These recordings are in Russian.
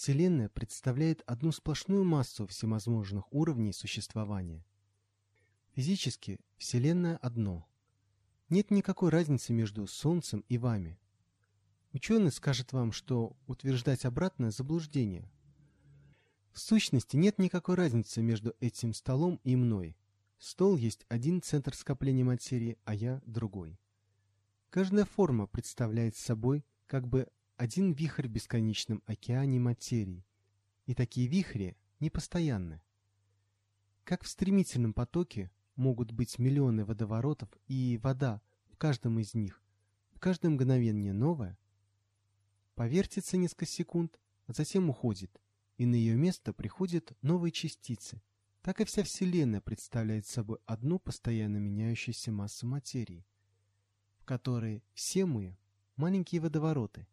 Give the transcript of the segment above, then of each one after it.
Вселенная представляет одну сплошную массу всевозможных уровней существования. Физически Вселенная одно. Нет никакой разницы между Солнцем и вами. Ученый скажет вам, что утверждать обратное – заблуждение. В сущности, нет никакой разницы между этим столом и мной. Стол есть один центр скопления материи, а я – другой. Каждая форма представляет собой как бы один вихрь в бесконечном океане материи, и такие вихри непостоянны. Как в стремительном потоке могут быть миллионы водоворотов, и вода в каждом из них в каждое мгновение новая, повертится несколько секунд, а затем уходит, и на ее место приходят новые частицы. Так и вся Вселенная представляет собой одну постоянно меняющуюся массу материи, в которой все мы – маленькие водовороты.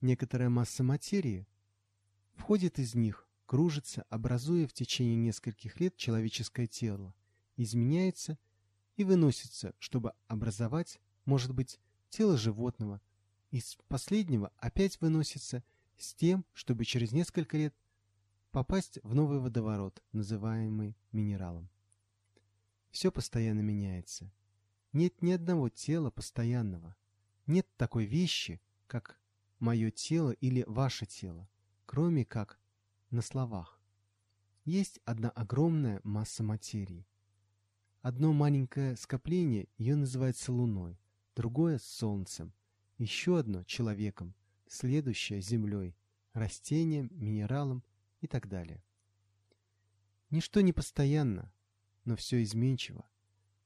Некоторая масса материи входит из них, кружится, образуя в течение нескольких лет человеческое тело, изменяется и выносится, чтобы образовать, может быть, тело животного. Из последнего опять выносится с тем, чтобы через несколько лет попасть в новый водоворот, называемый минералом. Все постоянно меняется. Нет ни одного тела постоянного. Нет такой вещи, как мое тело или ваше тело, кроме как на словах. Есть одна огромная масса материи. Одно маленькое скопление, ее называется Луной, другое — Солнцем, еще одно — человеком, следующее — Землей, растением, минералом и так далее. Ничто не постоянно, но все изменчиво.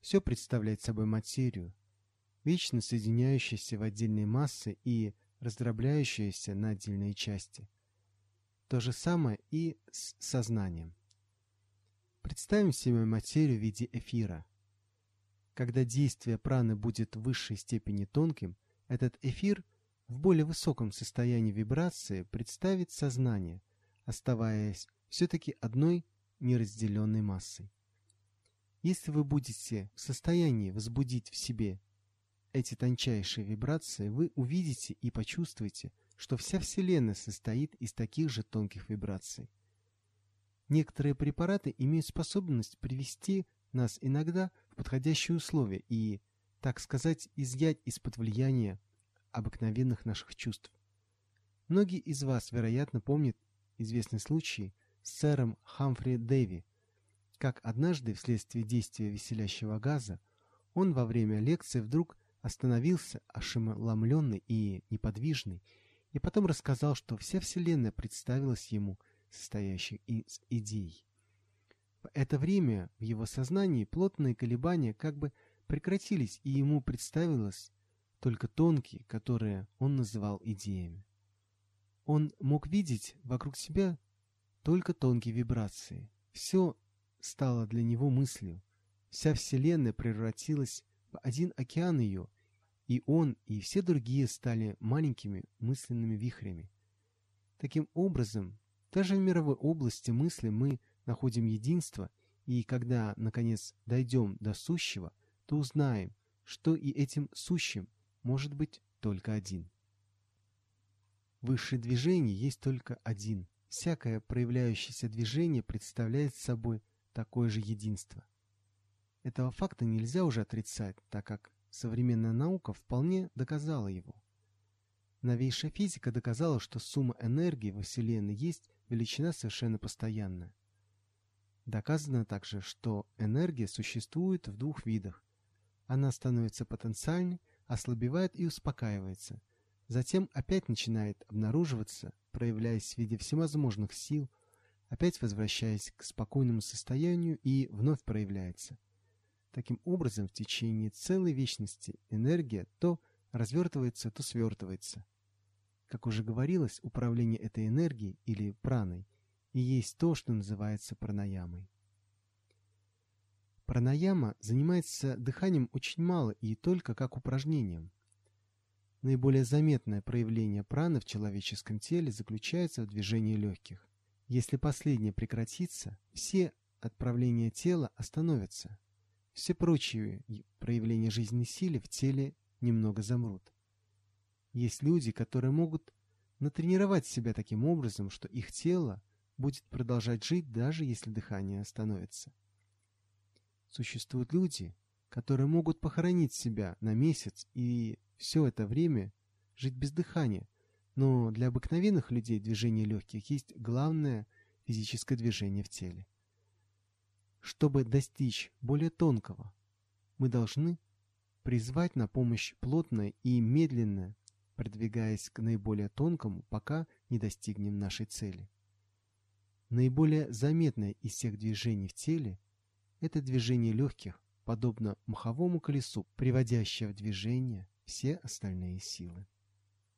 Все представляет собой материю, вечно соединяющуюся в отдельные массы и раздробляющуюся на отдельные части. То же самое и с сознанием. Представим себе материю в виде эфира. Когда действие праны будет в высшей степени тонким, этот эфир в более высоком состоянии вибрации представит сознание, оставаясь все-таки одной неразделенной массой. Если вы будете в состоянии возбудить в себе эти тончайшие вибрации, вы увидите и почувствуете, что вся Вселенная состоит из таких же тонких вибраций. Некоторые препараты имеют способность привести нас иногда в подходящие условия и, так сказать, изъять из-под влияния обыкновенных наших чувств. Многие из вас, вероятно, помнят известный случай с сэром Хамфри Дэви, как однажды вследствие действия веселящего газа он во время лекции вдруг остановился ошеломленный и неподвижный, и потом рассказал, что вся Вселенная представилась ему, состоящей из идей. В это время в его сознании плотные колебания как бы прекратились, и ему представилось только тонкие, которые он называл идеями. Он мог видеть вокруг себя только тонкие вибрации. Все стало для него мыслью. Вся Вселенная превратилась один океан ее, и он, и все другие стали маленькими мысленными вихрями. Таким образом, даже в мировой области мысли мы находим единство, и когда, наконец, дойдем до сущего, то узнаем, что и этим сущим может быть только один. Высшее движение есть только один. Всякое проявляющееся движение представляет собой такое же единство. Этого факта нельзя уже отрицать, так как современная наука вполне доказала его. Новейшая физика доказала, что сумма энергии во Вселенной есть величина совершенно постоянная. Доказано также, что энергия существует в двух видах. Она становится потенциальной, ослабевает и успокаивается. Затем опять начинает обнаруживаться, проявляясь в виде всевозможных сил, опять возвращаясь к спокойному состоянию и вновь проявляется. Таким образом, в течение целой вечности энергия то развертывается, то свертывается. Как уже говорилось, управление этой энергией или праной и есть то, что называется пранаямой. Пранаяма занимается дыханием очень мало и только как упражнением. Наиболее заметное проявление праны в человеческом теле заключается в движении легких. Если последнее прекратится, все отправления тела остановятся. Все прочие проявления жизненной силы в теле немного замрут. Есть люди, которые могут натренировать себя таким образом, что их тело будет продолжать жить, даже если дыхание остановится. Существуют люди, которые могут похоронить себя на месяц и все это время жить без дыхания, но для обыкновенных людей движение легких есть главное физическое движение в теле. Чтобы достичь более тонкого, мы должны призвать на помощь плотное и медленное, продвигаясь к наиболее тонкому, пока не достигнем нашей цели. Наиболее заметное из всех движений в теле – это движение легких, подобно маховому колесу, приводящее в движение все остальные силы.